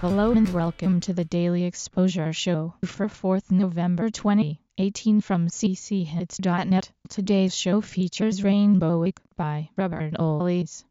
Hello and welcome to the Daily Exposure Show for 4th November 2018 from cchits.net. Today's show features Rainbow Week by Robert Ollies.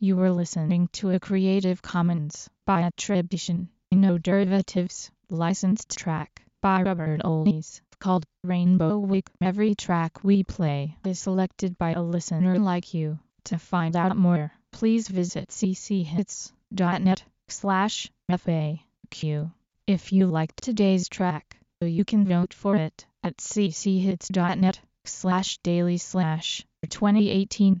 Listening to a Creative Commons by attribution, no derivatives, licensed track by Robert Oldies called Rainbow Week. Every track we play is selected by a listener like you. To find out more, please visit cchits.net slash FAQ. If you liked today's track, you can vote for it at cchits.net slash daily slash 2018